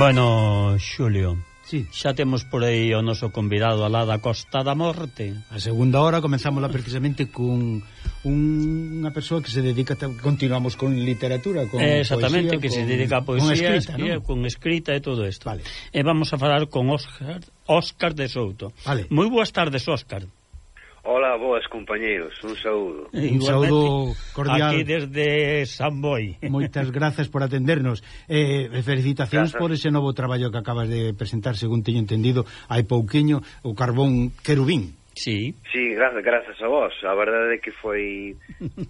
Bueno, Xulio, Sí. Xa temos por aí o noso convidado alá da Costa da Morte. A segunda hora comenzámosla precisamente cun unha persoa que se dedica continuamos con literatura, con eh, Exactamente, poesía, que con, se dedica a poesía, con escrita, escrita, ¿no? con escrita e todo isto. Vale. E vamos a falar con Óscar Óscar de Souto. Vale. Moi boas tardes, Óscar. Ola, boas compañeiros, un saúdo. Eh, un saúdo cordial. Aquí desde San Boi. Moitas grazas por atendernos. Eh, felicitacións grazas. por ese novo traballo que acabas de presentar, según teño entendido, hai pouquiño o carbón querubín. Sí. Sí, grazas, grazas a vos. A verdade é que foi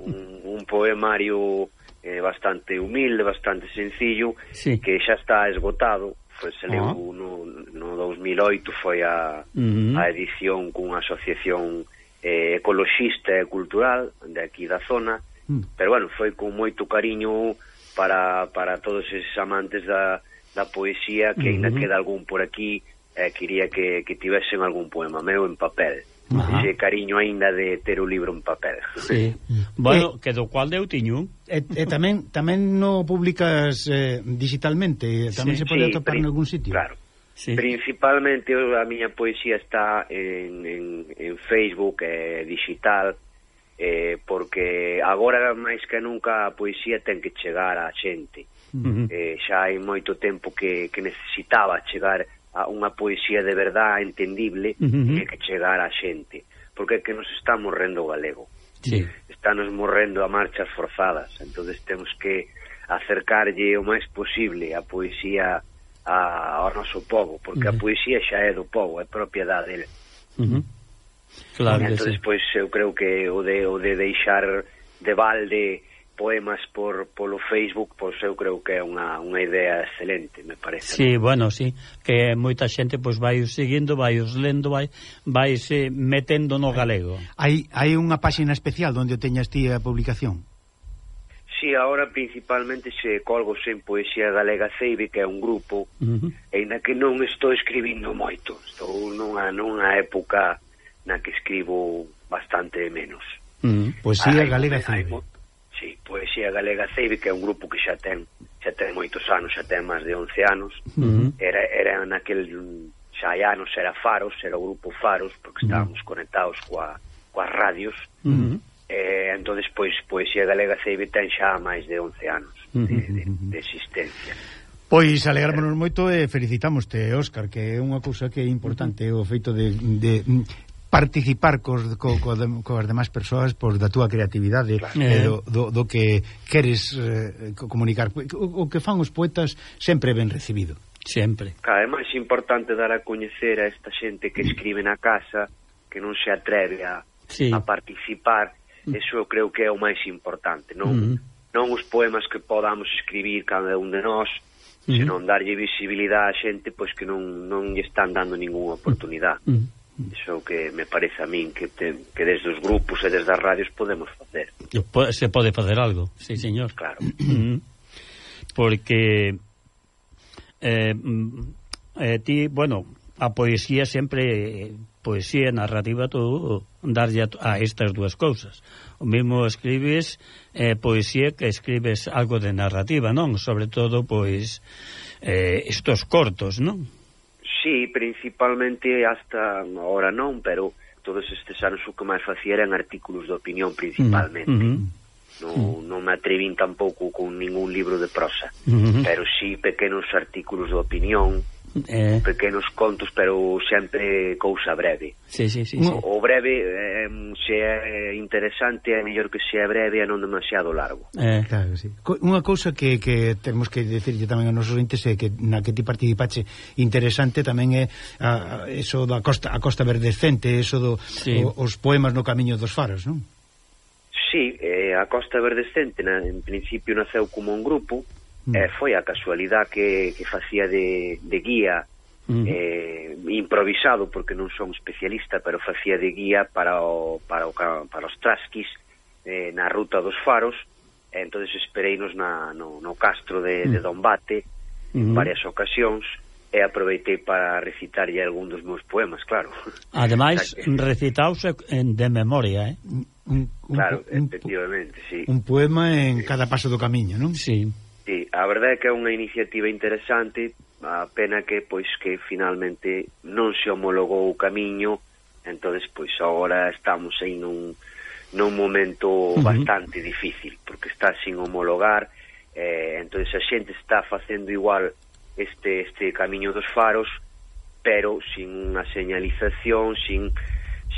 un, un poemario eh, bastante humilde, bastante sencillo, sí. que xa está esgotado Foi, se leu uh ah. no, no 2008 foi a, uh -huh. a edición cunha asociación eh, ecoloxista e cultural de aquí da zona, mm. pero bueno, foi con moito cariño para, para todos esses amantes da, da poesía que ainda uh -huh. queda algún por aquí eh, quería que, que tivesen algún poema meu en papel. Ajá. Ese cariño aínda de ter o libro en papel. Sí. Eh, bueno, eh, que do cual deu tiño. E, eh, eh, tamén tamén no publicas eh, digitalmente, tamén sí, se pode sí, atopar en algún sitio. Claro. Sí. Principalmente a miña poesía está en, en, en Facebook, eh, digital, eh, porque agora máis que nunca a poesía ten que chegar á xente. Uh -huh. eh, xa hai moito tempo que, que necesitaba chegar a unha poesía de verdad entendible uh -huh. e que chegar á xente, porque é que nos está morrendo o galego. Sí. Estános morrendo a marchas forzadas, entonces temos que acercarlle o máis posible a poesía a, ao noso povo, porque uh -huh. a poesía xa é do povo, é propiedade dele. Uh -huh. Claro, entonces, sí. pois, eu creo que o de, o de deixar de balde poemas por polo Facebook, pois eu creo que é unha, unha idea excelente, me parece. Sí, ¿no? bueno, sí, que moita xente pois vai os seguindo, vai os lendo, vai vai se metendo no galego. Hai hai unha páxina especial onde teñas ti a publicación. Sí, ahora principalmente se colgo sen poesía galega Ceibe, que é un grupo uh -huh. en que non estou escribindo moito. Estou nunha, nunha época na que escribo bastante menos. Uh -huh. Poesía hai, galega Ceibe. Hai, sí, poesía galega Ceibe, que é un grupo que xa ten xa ten moitos anos, xa ten máis de 11 anos. Uh -huh. Era era naquel xa hai anos era Faros, era o grupo Faros, porque estábamos uh -huh. conectados coa coas radios. Uh -huh eh, entonces pois Poesía Galega CEIB ten xa máis de 11 anos de, de, de existencia Pois alegrámonos moito e felicitamoste, Óscar, que é unha cousa que é importante o feito de, de participar cos, co, co, coas demás persoas pois, da túa creatividade claro. eh, eh. do, do, do que queres eh, comunicar. O, o que fan os poetas sempre ben recibido. Sempre. É máis importante dar a coñecer a esta xente que escribe na casa, que non se atreve a, sí. a participar Eso eu creo que é o máis importante, non uh -huh. non os poemas que podamos escribir cada un de nós, uh -huh. senón darlle visibilidade a xente pois que non non lle están dando ningunha oportunidade. Uh -huh. Iso que me parece a min que, te, que desde os grupos e desde as radios podemos facer. Se pode facer algo, sí, señor. Claro. Porque eh, mm, eh, ti, bueno, a poesía sempre eh, poesía e narrativa tú darlle a estas dúas cousas. O mesmo escribes eh, poesía que escribes algo de narrativa, non? Sobre todo, pois, eh, estos cortos, non? Sí, principalmente hasta ahora non, pero todos estes anos o que máis facía eran artículos de opinión principalmente. Mm -hmm. Non, mm-hmm. non me atrevín tampouco con ningún libro de prosa, mm pero sí pequenos artículos de opinión, eh... pequenos contos, pero sempre cousa breve. Sí, sí, sí, sí. O breve, eh, se é interesante, é mellor que se é breve e non demasiado largo. Eh, claro, sí. Unha cousa que, que temos que decirlle tamén a nosos entes é que na que ti participache interesante tamén é a, a, eso da costa, a costa verdecente, eso do, sí. o, os poemas no camiño dos faros, non? Sí, eh, a Costa Verdescente na, en principio naceu como un grupo, mm. eh, foi a casualidade que, que facía de, de guía mm. eh, improvisado porque non son especialista pero facía de guía para, o, para, o, para os trasquis eh, na ruta dos faros e eh, entonces espereinos na, no, no castro de, de mm. Dombate en mm. varias ocasións e aproveitei para recitarlle algún dos meus poemas, claro. Ademais, que... en de memoria, eh? Un, un, claro, un, efectivamente, un, sí. Un poema en sí. cada paso do camiño, non? Sí. Sí, a verdade é que é unha iniciativa interesante, a pena que pois que finalmente non se homologou o camiño, entonces pois agora estamos en un nun momento uh -huh. bastante difícil, porque está sin homologar, eh, entonces a xente está facendo igual este este camiño dos faros, pero sin unha señalización, sin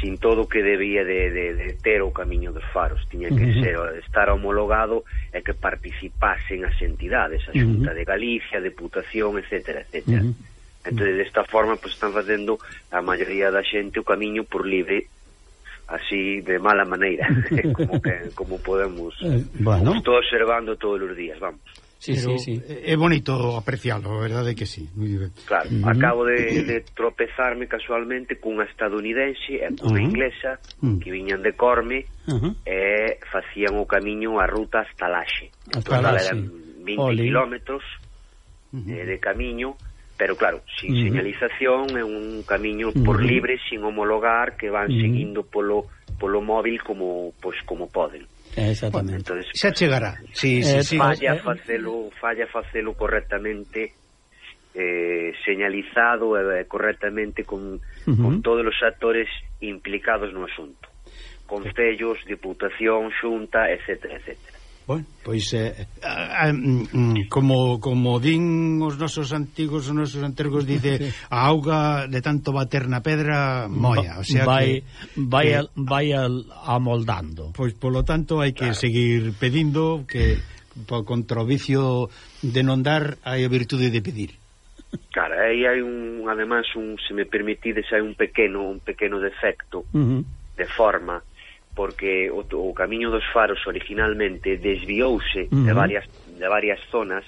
sin todo o que debía de, de, de ter o camiño dos faros tiña que uh -huh. ser estar homologado e que participasen as entidades a Xunta uh -huh. de Galicia, Deputación, etc. etc. Uh -huh. entón desta forma pues, están facendo a maioría da xente o camiño por libre así de mala maneira como, que, como podemos eh, bueno. estou observando todos os días, vamos sí, pero sí, eh, sí. é bonito apreciálo, a verdade que sí moi. Claro, uh -huh. acabo de, de tropezarme casualmente cunha estadounidense eh, e cunha uh -huh. inglesa uh -huh. que viñan de Corme uh -huh. e facían o camiño a ruta hasta Laxe hasta Laxe. eran 20 Oli. kilómetros uh -huh. eh, de camiño pero claro, sin uh -huh. señalización é un camiño uh -huh. por libre, sin homologar que van uh -huh. seguindo polo polo móvil como pois como poden. Exactamente. Bueno, entonces, xa chegará. Sí, sí, eh, sí, falla eh, facelo, falla facelo correctamente eh, señalizado eh, correctamente con, uh -huh. con todos os actores implicados no asunto. Concellos, Diputación, Xunta, etcétera, etcétera. Bueno, pois eh, eh, eh, mm, mm, como como din os nosos antigos, os nosos antergos dice a auga de tanto bater na pedra molla, o sea vai que, vai que, vai al, amoldando. Pois polo tanto hai que claro. seguir pedindo que po, contra o vicio de non dar hai a virtude de pedir. Cara, aí hai un ademais un se me permitides hai un pequeno un pequeno defecto uh -huh. de forma porque o, o camiño dos faros originalmente desviouse uh -huh. de varias de varias zonas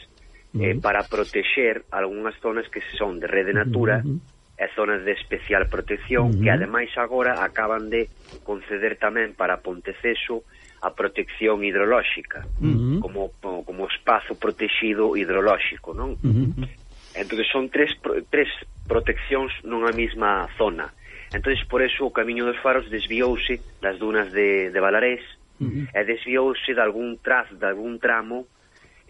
uh -huh. eh, para protexer algunhas zonas que son de rede natura uh -huh. e zonas de especial protección uh -huh. que ademais agora acaban de conceder tamén para Ponteceso a protección hidrolóxica uh -huh. como, como espazo protegido hidrolóxico non? Uh -huh. entón son tres, tres proteccións nunha mesma zona Entón, por eso, o camiño dos faros desviouse das dunas de, de Balarés uh -huh. e desviouse de algún traz, de algún tramo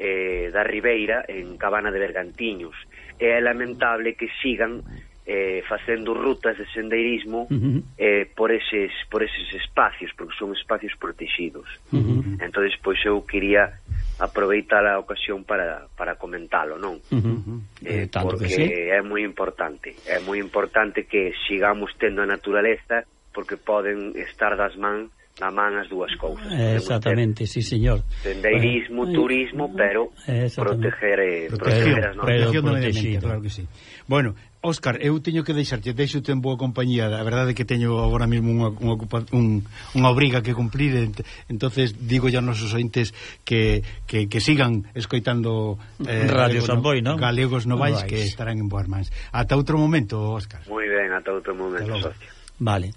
eh, da Ribeira en Cabana de Bergantiños. E é lamentable que sigan eh, facendo rutas de sendeirismo uh -huh. eh, por, eses, por eses espacios, porque son espacios protegidos. Uh -huh. Entón, pois eu quería aproveitar a ocasión para, para comentalo, non? Uh eh, -huh. Eh, Tanto porque sí. é moi importante, é moi importante que sigamos tendo a naturaleza porque poden estar das mans na man as dúas cousas. Eh, exactamente, sí, señor. Vendeirismo, bueno, eh, turismo, eh, pero proteger, eh, proteger, proteger, proteger, proteger, claro que sí. Bueno, Óscar, eu teño que deixarte, deixo en boa compañía, a verdade é que teño agora mesmo unha, unha, un, unha obriga que cumplir, ent, entonces digo ya aos nosos ointes que, que, que sigan escoitando eh, Radio Samboy, no, no? Galegos Novais, Novais, que estarán en boas mans. Ata outro momento, Óscar. Moi ben, ata outro momento, socio. Vale.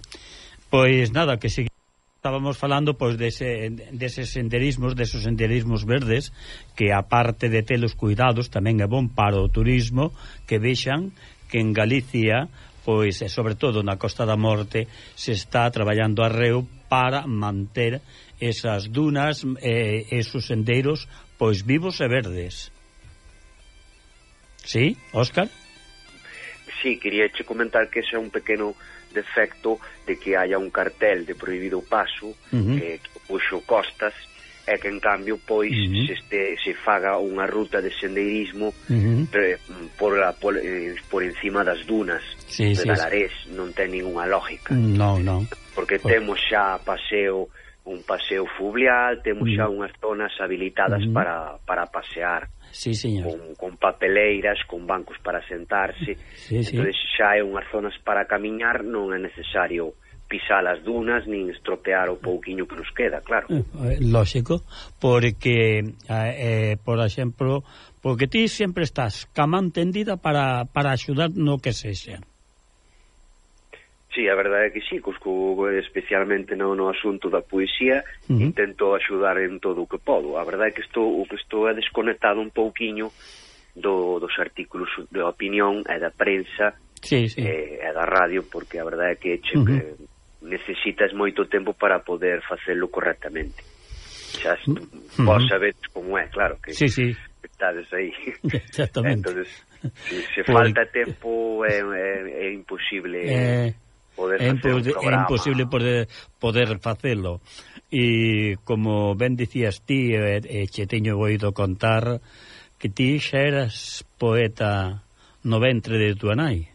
Pois nada, que siga estábamos falando pois dese, deses senderismos, deses senderismos verdes que aparte de telos cuidados tamén é bon para o turismo que vexan que en Galicia pois e sobre todo na Costa da Morte se está traballando arreo para manter esas dunas e eh, esos sendeiros pois vivos e verdes. Sí, Óscar? Sí, quería che comentar que ese é un pequeno defecto de que haya un cartel de prohibido paso uh -huh. eh, que puxo costas e que en cambio pois uh -huh. se, este, se faga unha ruta de sendeirismo uh -huh. pre, por, la, por, eh, por encima das dunas sí, de sí, Galarés, sí. non ten ninguna lógica no, no. porque por... temos xa paseo un paseo fluvial, temos uh -huh. xa unhas zonas habilitadas uh -huh. para, para pasear sí, señor. Con, con papeleiras, con bancos para sentarse. Sí, entón sí. xa é unhas zonas para camiñar, non é necesario pisar as dunas nin estropear o pouquiño que nos queda, claro. Eh, eh, Lógico, porque eh, eh, por exemplo, porque ti sempre estás ca tendida para para axudar no que sexa. Sí, a verdade é que sí, Cusco especialmente no, no asunto da poesía uh -huh. intento axudar en todo o que podo. A verdade é que estou, o que estou é desconectado un pouquiño do, dos artículos de opinión e da prensa sí, sí. E, e da radio, porque a verdade é que, che, uh -huh. que necesitas moito tempo para poder facelo correctamente. Xa uh -huh. vos sabedes como é, claro, que sí, sí. estades aí. Exactamente. Entonces, se, se Por... falta tempo é, é, é imposible... Eh poder é, facer. É imposible poder, poder facelo. E como ben dicías ti, e, e che teño oído contar, que ti xa eras poeta no ventre de tua nai.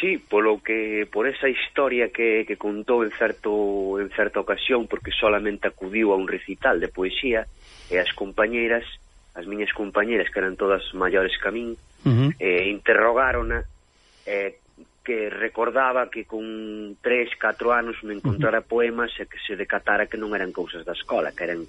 Sí, polo que por esa historia que, que contou en certo en certa ocasión porque solamente acudiu a un recital de poesía e as compañeiras, as miñas compañeiras que eran todas maiores que a min, uh -huh. eh, interrogárona eh, que recordaba que con 3, 4 anos me encontrara poemas e que se decatara que non eran cousas da escola, que eran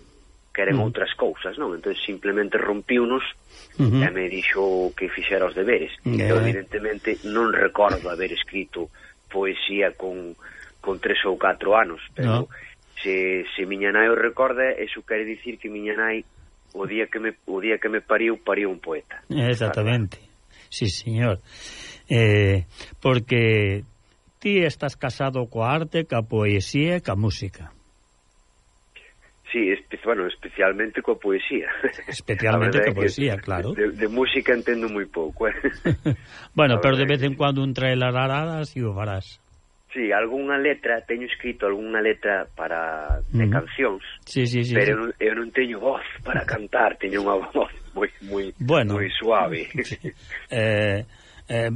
que eran uh -huh. outras cousas, non? Entón simplemente rompiunos uh -huh. e me dixo que fixera os deberes. Yeah. Eu evidentemente non recordo haber escrito poesía con con 3 ou 4 anos, pero no. se, se miña nai o recorda, eso quere dicir que miña nai o día que me o día que me pariu, pariu un poeta. Exactamente. Claro. Sí, señor eh, porque ti estás casado coa arte, ca poesía e ca música. Sí, espe bueno, especialmente coa poesía. Especialmente coa poesía, claro. De, de música entendo moi pouco. Eh? bueno, pero de vez en cuando un trailararas e o farás. Sí, algunha letra, teño escrito algunha letra para de mm. cancións. Sí, sí, sí. Pero sí. Eu, eu non teño voz para cantar, teño unha voz moi moi bueno, moi suave. Sí. Eh eh,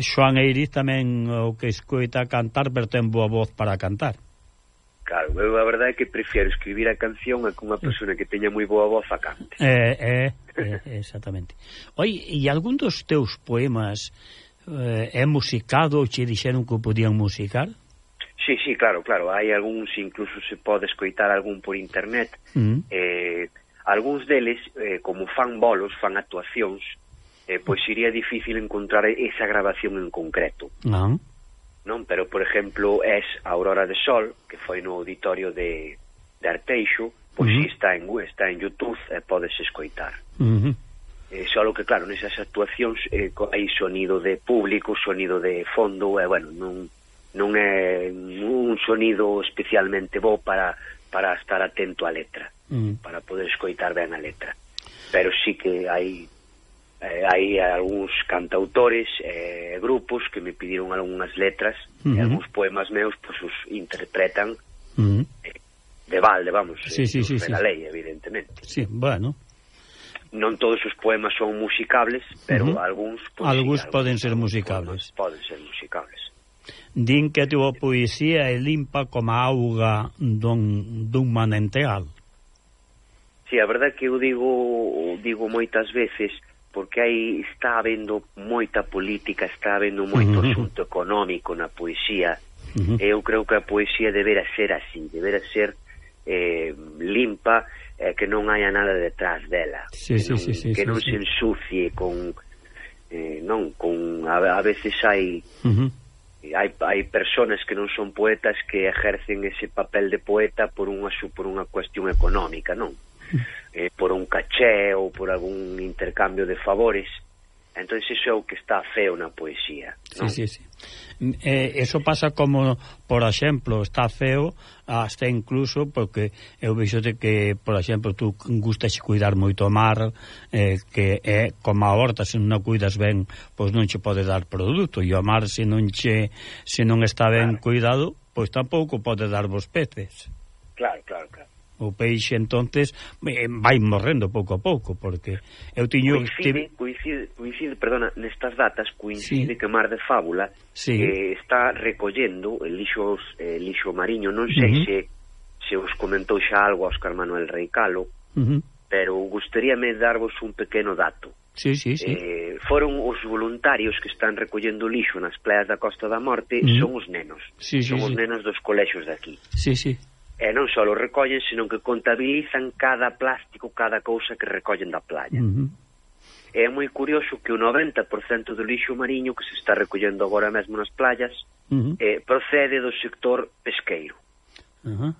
Xoan Eiriz tamén o que escoita cantar, pero ten boa voz para cantar. Claro, eu a verdade é que prefiero escribir a canción a que unha persona que teña moi boa voz a cante. Eh, eh, eh, exactamente. Oi, e algún dos teus poemas eh, é musicado ou che dixeron que podían musicar? Sí, sí, claro, claro. Hai algúns, incluso se pode escoitar algún por internet. Mm. Eh, algúns deles, eh, como fan bolos, fan actuacións, eh, pois sería difícil encontrar esa grabación en concreto. Non. Non, pero, por exemplo, es Aurora de Sol, que foi no auditorio de, de Arteixo, pois uh -huh. está en está en Youtube e eh, podes escoitar. Uh -huh. Eh, só que, claro, nesas actuacións eh, hai sonido de público, sonido de fondo, e, eh, bueno, non, non é un sonido especialmente bo para, para estar atento á letra, uh -huh. para poder escoitar ben a letra. Pero sí que hai eh, hai algúns cantautores e eh, grupos que me pidieron algunhas letras uh -huh. e algúns poemas meus pois pues, os interpretan uh -huh. eh, de balde, vamos, sí, eh, sí, sí, sí. la lei, evidentemente. Sí, bueno. Non todos os poemas son musicables, pero uh -huh. algúns, pois, pues, algúns sí, poden ser musicables. Poden ser musicables. Din que a túa poesía é limpa como a auga dun, dun mananteal. Sí, a verdade que eu digo digo moitas veces porque aí está habendo moita política, está habendo moito uh -huh. asunto económico na poesía. Uh -huh. Eu creo que a poesía debera ser así, debera ser eh, limpa, eh, que non haya nada detrás dela. Sí, que non, sí, eh, sí, sí, que sí, non sí. se ensucie con eh, non, con a, a veces hai uh -huh. hai hai persoas que non son poetas que ejercen ese papel de poeta por unha por unha cuestión económica, non? eh, por un caché ou por algún intercambio de favores entón iso é o que está feo na poesía non? sí, sí, sí. Eh, eso pasa como por exemplo está feo hasta incluso porque eu vexo de que por exemplo tú gustas cuidar moito o mar eh, que é como a horta se non cuidas ben pois non che pode dar produto e o mar se non che se non está ben claro. cuidado pois tampouco pode dar vos peces claro, claro, claro o peixe entonces eh, vai morrendo pouco a pouco porque eu tiño coincide, te... coincide, coincide perdona, nestas datas coincide sí. que Mar de Fábula sí. eh, está recollendo lixo eh, lixo mariño, non sei uh -huh. se se os comentou xa algo a Óscar Manuel Reicalo, uh -huh. pero gustaríame darvos un pequeno dato. Sí, sí, sí. Eh, foron os voluntarios que están recollendo lixo nas playas da Costa da Morte, mm. son os nenos. Sí, sí, son sí. os nenos dos colexos daqui. Sí, sí. E non só o recollen, senón que contabilizan cada plástico, cada cousa que recollen da playa. Uh -huh. É moi curioso que o 90% do lixo mariño que se está recollendo agora mesmo nas playas uh -huh. eh, procede do sector pesqueiro. Uh -huh.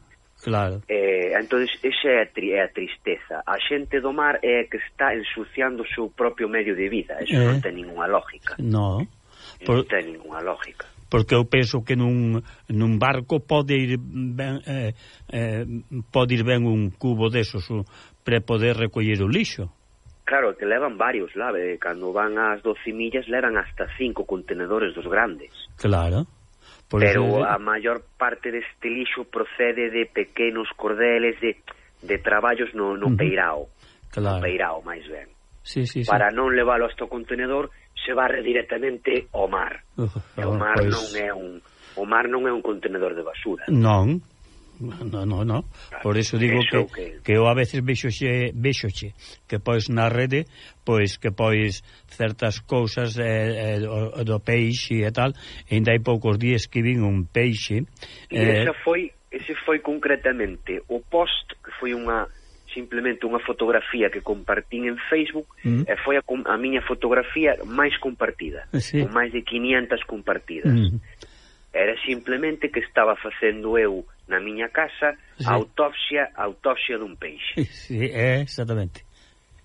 Claro. Eh, entón, esa é a, tri, é a tristeza. A xente do mar é que está ensuciando o seu propio medio de vida. Eso eh. non ten ninguna lógica. No. Non ten ninguna lógica porque eu penso que nun, nun barco pode ir ben, eh, eh, pode ir ben un cubo desos para poder recoller o lixo. Claro, que levan varios, lá, eh? cando van ás 12 millas levan hasta cinco contenedores dos grandes. Claro. Por Pero eso... a maior parte deste lixo procede de pequenos cordeles de, de traballos no, no uh -huh. peirao. Claro. No peirao, máis ben sí, sí, para sí. non leválo hasta o contenedor se barre directamente ao mar. Uh, e o mar pois... non é un o mar non é un contenedor de basura. Non. No, no, no. Por iso digo eso que, que que eu a veces vexoxe vexoxe que pois na rede, pois que pois certas cousas eh, eh, do, do peixe e tal, ainda hai poucos días que vin un peixe. E esa eh, foi ese foi concretamente o post que foi unha simplemente unha fotografía que compartín en Facebook mm. e foi a, a miña fotografía máis compartida, sí. con máis de 500 compartidas. Mm. Era simplemente que estaba facendo eu na miña casa sí. a autopsia, a autopsia dun peixe. Sí, é, exactamente.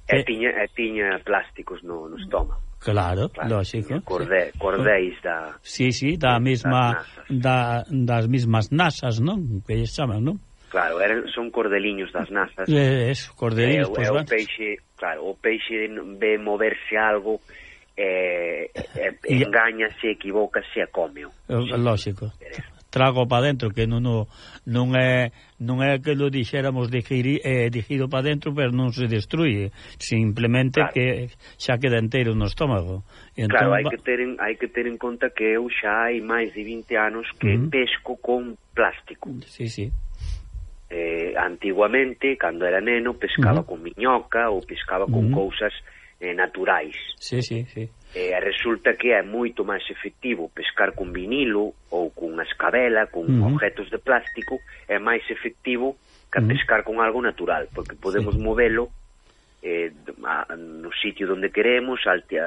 E, e... Tiña, e tiña plásticos no, no estómago. Claro, claro lógico. Cordé, cordéis da... Sí, sí, da mesma, da, das mismas nasas, non? Que llaman, non? Claro, eran, son cordeliños das nasas. É, eso, cordeliños, eh, pois o peixe, claro, o peixe ve moverse algo eh, eh, engañase, equivócase e cómeo. Lógico. Trago para dentro, que non, non, non é non é que lo dixéramos digiri, eh, digido para dentro, pero non se destruye, simplemente claro. que xa queda entero no estómago. Entón, claro, hai que, ter en, hai que ter en conta que eu xa hai máis de 20 anos que uh -huh. pesco con plástico. Sí, sí eh, antiguamente, cando era neno, pescaba uh -huh. con miñoca ou pescaba con uh -huh. cousas eh, naturais. Sí, sí, sí. Eh, resulta que é moito máis efectivo pescar con vinilo ou con escabela, con uh -huh. objetos de plástico, é máis efectivo que uh -huh. pescar con algo natural, porque podemos sí. movelo eh, a, no sitio donde queremos, alte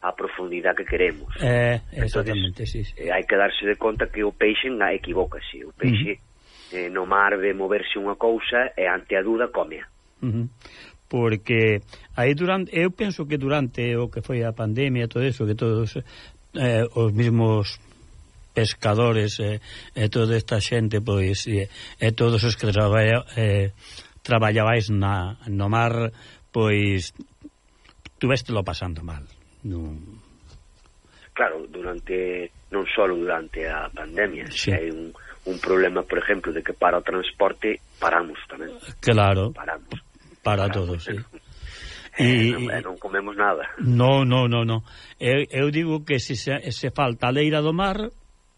a profundidade que queremos. Eh, exactamente, Entonces, sí, sí. Eh, hai que darse de conta que o peixe na equivócase, o peixe uh -huh eh, no mar de moverse unha cousa e ante a duda comea. Uh -huh. Porque aí durante eu penso que durante o que foi a pandemia, todo eso que todos eh, os mismos pescadores eh, e toda esta xente pois e, e todos os que traballa, eh, traballabais na, no mar pois tuvestelo pasando mal non... claro, durante non só durante a pandemia sí. hai un, un problema, por exemplo, de que para o transporte paramos tamén. Claro. Paramos. Para paramos. todos, sí. Eh, e, non, non comemos nada. No, no, no, no. Eu, eu digo que se, se, se falta a leira do mar,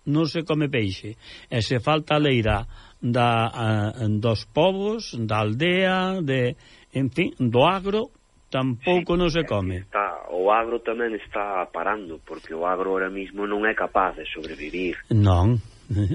non se come peixe. E se falta a leira da, a, dos povos, da aldea, de, en fin, do agro, tampouco sí, non se come. Está, o agro tamén está parando, porque o agro ahora mismo non é capaz de sobrevivir. Non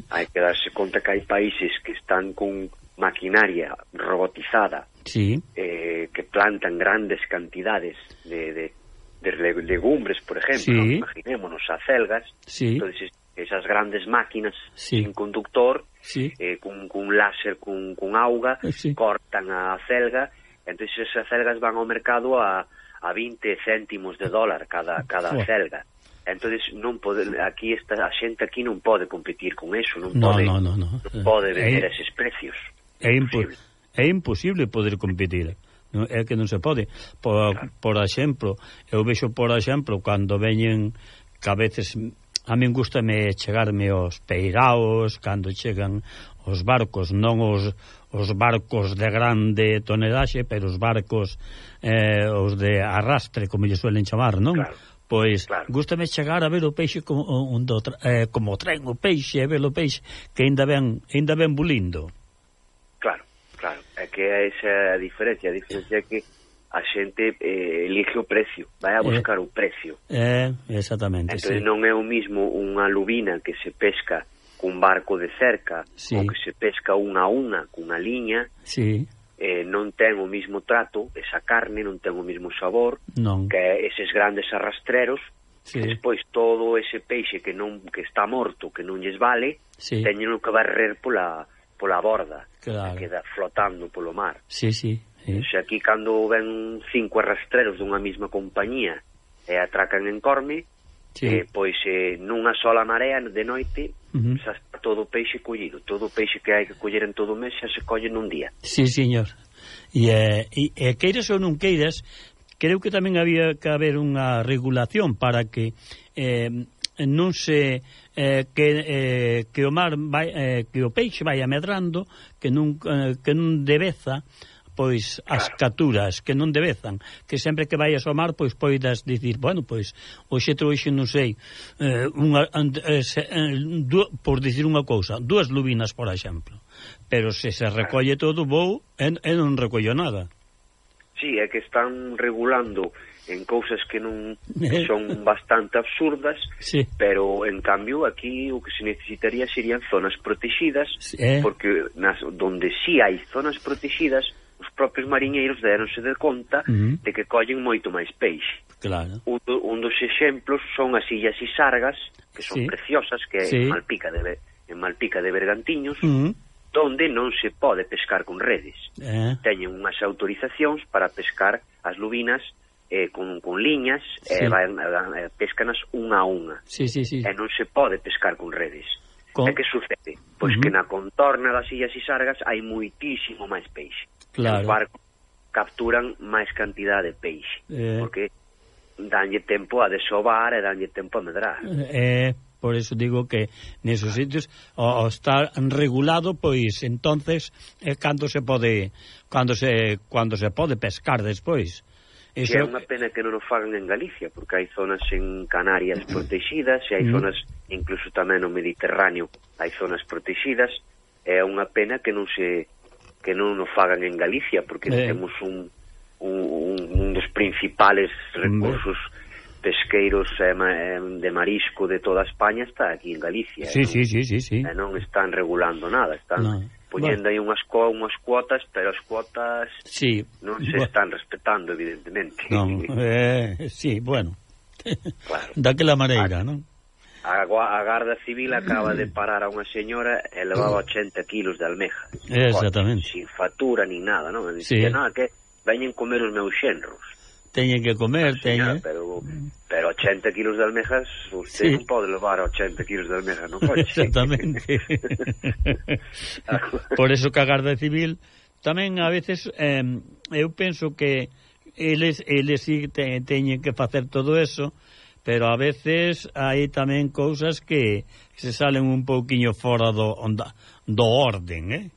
hai que darse conta que hai países que están con maquinaria robotizada sí. eh, que plantan grandes cantidades de, de, de legumbres, por ejemplo, sí. imaginémonos acelgas, sí. entonces esas grandes máquinas sí. sin conductor, sí. eh, cun, cun láser, cun, cun auga, eh, sí. cortan a acelga, entonces esas acelgas van ao mercado a, a 20 céntimos de dólar cada, cada Fua. acelga entonces non pode aquí esta a xente aquí non pode competir con eso, non no, pode no, no, no. non pode eh, vender é, eses precios. É imposible. É imposible poder competir. Non é que non se pode. Por, claro. por exemplo, eu vexo por exemplo cando veñen que a veces a min gustame chegarme aos peiraos cando chegan os barcos, non os os barcos de grande tonelaxe, pero os barcos eh, os de arrastre, como lle suelen chamar, non? Claro Pois, claro. gustame chegar a ver o peixe como un do, eh, como tren o peixe, e ver o peixe que ainda ben, ainda ben bulindo. Claro, claro, é que é esa a diferencia, a diferencia é que a xente eh, elige o precio, vai a eh, buscar eh, o precio. É, eh, exactamente, Entón sí. non é o mismo unha lubina que se pesca cun barco de cerca, sí. ou que se pesca unha a unha cunha liña, sí eh, non ten o mismo trato, esa carne non ten o mismo sabor, non. que eses grandes arrastreros, sí. que despois todo ese peixe que non que está morto, que non lles vale, sí. teñen que barrer pola, pola borda, claro. que queda flotando polo mar. Sí, sí. Sí. Se aquí cando ven cinco arrastreros dunha mesma compañía e atracan en Corme, sí. eh, pois eh, nunha sola marea de noite uh -huh. xa está todo o peixe collido, todo o peixe que hai que coller en todo o mes xa se colle nun día. Sí, señor. E, eh, e, e queiras ou non queiras, creo que tamén había que haber unha regulación para que eh, non se eh, que, eh, que o mar vai, eh, que o peixe vai amedrando, que non eh, que non debeza pois as caturas que non debezan, que sempre que vaias ao mar pois poidas dicir, bueno, pois hoxe trouxe, non sei, eh, unha, eh, se, eh, du, por dicir unha cousa, dúas lubinas, por exemplo. Pero se se recolle todo, vou e, e non recollo nada. Sí, é que están regulando en cousas que non eh. son bastante absurdas, sí. pero en cambio aquí o que se necesitaría serían zonas protegidas, sí. porque nas donde si sí hai zonas protegidas os propios mariñeiros deronse de conta uh -huh. de que collen moito máis peixe. Claro. Un, do, un dos exemplos son as illas Isargas, que son sí. preciosas, que sí. en Malpica de en Malpica de Bergantiños, uh -huh. donde non se pode pescar con redes. Eh. Teñen unhas autorizacións para pescar as lubinas eh, con, con liñas eh, sí. e eh, van, pescanas unha a unha. Sí, sí, sí. E non se pode pescar con redes. Con... E que sucede? Pois uh -huh. que na contorna das Illas Isargas hai muitísimo máis peixe. Claro. Os barcos capturan máis cantidad de peixe, eh... porque danlle tempo a desovar e danlle tempo a medrar. Eh, eh por eso digo que nesos sitios ao estar regulado, pois entonces é eh, cando se pode cando se cando se pode pescar despois. Eso... Que é unha pena que non o fagan en Galicia, porque hai zonas en Canarias protegidas e hai zonas, incluso tamén no Mediterráneo, hai zonas protegidas. É unha pena que non se que non o fagan en Galicia, porque eh. temos un, un, un, un dos principales recursos pesqueiros eh, eh, de marisco de toda España está aquí en Galicia. Sí, eh, sí, sí, sí, sí. Eh, non están regulando nada, están... No poñendo bueno. aí unhas, co, unhas cuotas, pero as cuotas sí. non se bueno. están respetando, evidentemente. Non, eh, sí, bueno. Claro. Daquela maneira, non? A, a Garda Civil acaba de parar a unha señora e levaba 80 kilos de almeja. Exactamente. Sin fatura, ni nada, non? Dicía, sí. nada, que veñen comer os meus xenros teñen que comer, teñen. Eh? Pero mm. pero 80 kilos de almejas, usted sí. non pode levar 80 kilos de almejas no coche. Exactamente. Por eso que a Garda Civil tamén a veces eh, eu penso que eles eles sí te, teñen que facer todo eso, pero a veces hai tamén cousas que se salen un pouquiño fora do onda, do orden, eh?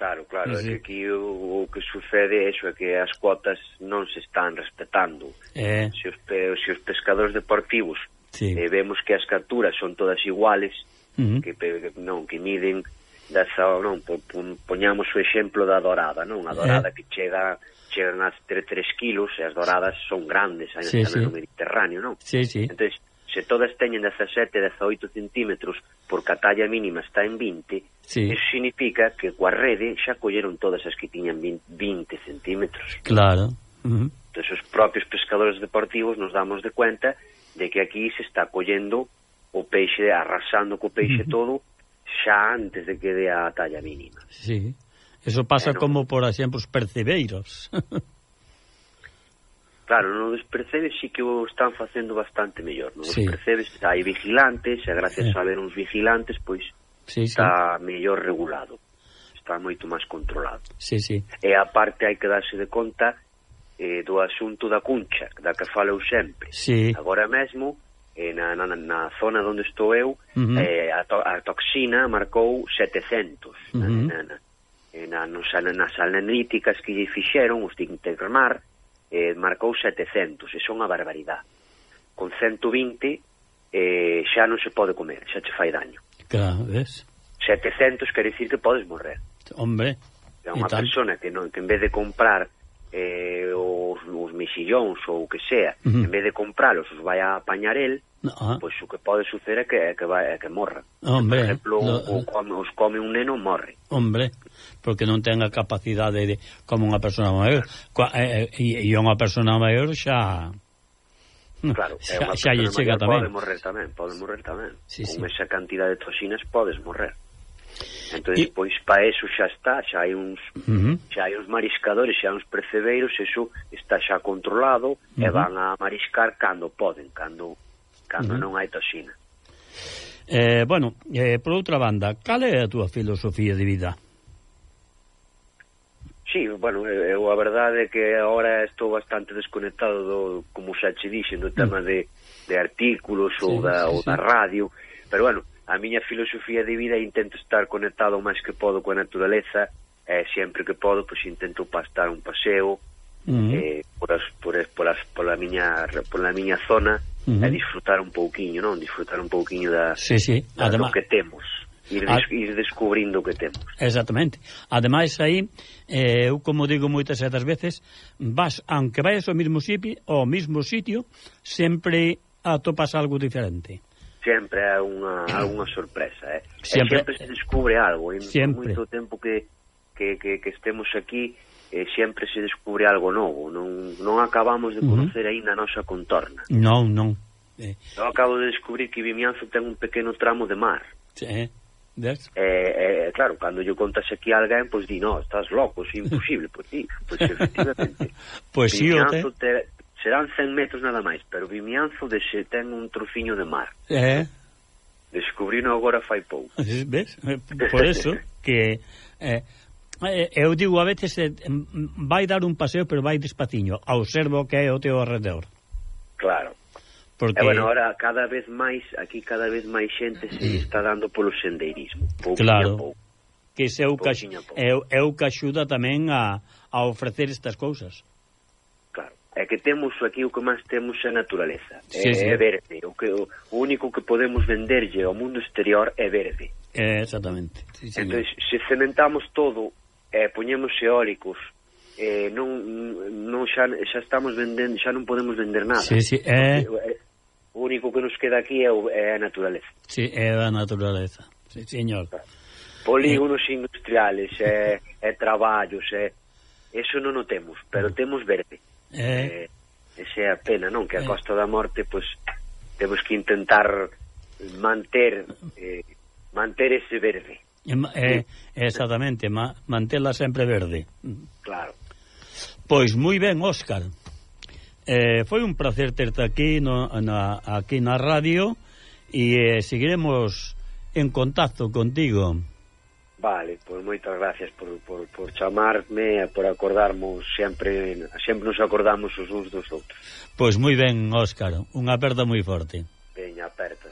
Claro, claro, sí. é que aquí o, o que sucede é iso, é que as cuotas non se están respetando. Eh. Se os, pe, se os pescadores deportivos sí. eh, vemos que as capturas son todas iguales, uh -huh. que, non que miden desa, non, po, po, poñamos o exemplo da dorada, non? A eh. dorada eh. que chega chegan a 3, 3 kilos e as doradas son grandes aí sí, sí. no Mediterráneo, non? Sí, sí. Entón, se todas teñen 17, 18 centímetros porque a talla mínima está en 20, Sí. Eso significa que coa rede xa colleron todas as que tiñan 20 centímetros. Claro. Uh -huh. Entón, os propios pescadores deportivos nos damos de cuenta de que aquí se está collendo o peixe, arrasando co peixe uh -huh. todo, xa antes de que dé a talla mínima. Sí. Eso pasa bueno, como, por exemplo, os percebeiros. claro, non os percebes sí que o están facendo bastante mellor. Non? Sí. Percebes, hai vigilantes, e gracias sí. a ver uns vigilantes, pois sí, está sí. mellor regulado está moito máis controlado sí, sí. e aparte hai que darse de conta eh, do asunto da cuncha da que falo sempre sí. agora mesmo eh, na, na, na zona onde estou eu uh -huh. eh, a, to, a toxina marcou 700 uh -huh. na, na, eh, na, nos, nas analíticas que lle fixeron os de Intermar eh, marcou 700 e son a barbaridade con 120 eh, xa non se pode comer, xa che fai daño Claro, ves? 700 quer dicir que podes morrer. Hombre. É unha persona que, non, que en vez de comprar eh, os, os mexillóns ou o que sea, uh -huh. en vez de compralos os vai a apañar el, ah. pois o que pode suceder é que, é que, vai, é que morra. Hombre, por exemplo, no, o, come, os come un neno morre. Hombre, porque non ten a capacidade de, como unha persona maior. Eh, eh, e, e, e unha persona maior xa Mm. Claro, é unha xa, xa lle chega maior, tamén. Pode morrer tamén, pode morrer tamén. Sí, Con sí. esa cantidad de toxinas podes morrer. Entón, e... pois, pa eso xa está, xa hai uns, uh -huh. xa hai uns mariscadores, xa hai uns percebeiros, eso está xa controlado uh -huh. e van a mariscar cando poden, cando, cando uh -huh. non hai toxina. Eh, bueno, eh, por outra banda, cal é a túa filosofía de vida? Sí, bueno, eu a verdade é que agora estou bastante desconectado do, como xa che dixen, do tema mm. de, de artículos sí, ou, da, sí, ou da radio, pero bueno, a miña filosofía de vida intento estar conectado o máis que podo coa naturaleza, e sempre que podo, pois intento pastar un paseo, uh -huh. eh, por, as, por, as, por, as, por, a miña, por a miña zona, uh -huh. e mm-hmm. disfrutar un pouquiño, non? Disfrutar un pouquiño da, sí, sí. Además, da Además, que temos ir, ah. des, a... ir descubrindo o que temos. Exactamente. Ademais, aí, eh, eu como digo moitas e das veces, vas, aunque vayas ao mesmo, sitio, ao mesmo sitio, sempre atopas algo diferente. Sempre é unha, unha sorpresa, eh? Sempre, e sempre se descubre algo, en sempre. moito tempo que, que, que, que estemos aquí, eh, sempre se descubre algo novo, non, non acabamos de conocer uh -huh. aínda a nosa contorna. Non, non. Eh. Eu acabo de descubrir que Vimianzo ten un pequeno tramo de mar. Sí. Eh. Yes. Eh, eh, claro, cando yo contas aquí a alguén, pois pues, di, no, estás loco, é imposible. Pois pues, sí, pois pues, efectivamente. pois sí, o te... te... Serán 100 metros nada máis, pero Vimianzo dexe ten un trociño de mar. Eh? Descubrino agora fai pouco. Ves? Eh, por eso que... Eh, eh, eu digo a veces eh, vai dar un paseo pero vai despaciño Observo que é o teu arredor Porque... E, bueno, ahora cada vez máis, aquí cada vez máis xente se está dando polo sendeirismo. pouco claro. Pouco. Que se eu que, é, é o que axuda tamén a, a ofrecer estas cousas. Claro. É que temos aquí o que máis temos a naturaleza. Sí, é, sí. é verde. O, que, o único que podemos venderlle ao mundo exterior é verde. É, exactamente. Sí, entón, se cementamos todo e poñemos eólicos, eh, non, non xa, xa estamos vendendo, xa non podemos vender nada. Sí, sí, é... Eh... O único que nos queda aquí é, o, é a naturaleza. Sí, é a naturaleza. Sí, señor. Polígonos eh... industriales, é, é traballos, é... Eso non o temos, pero mm. temos verde. Eh... eh esa é a pena, non? Que a. Eh. Costa da Morte, pois, temos que intentar manter eh, manter ese verde. Eh, exactamente, ma, mantela sempre verde. Claro. Pois moi ben, Óscar. Eh, foi un placer terte aquí no, na, aquí na radio e eh, seguiremos en contacto contigo. Vale, pois moitas gracias por, por, por chamarme e por acordarmos sempre sempre nos acordamos os uns dos outros. Pois moi ben, Óscar, unha aperta moi forte. Veña, aperta.